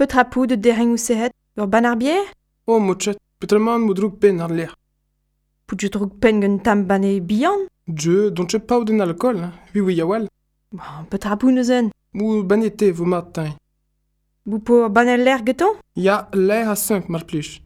Petra poud dereng ou sehet Ur banar bier O, oh, mochet, petra man mo droug pen ar lec'h. Pou je droug pen gant tam bane bihan Je, don ket paou den alcool, hein, vi oui awal. Bon, petra poud neuzen Mou bane te vo mat, ban bane ler getan Ya, lec'h a 5 mar plij.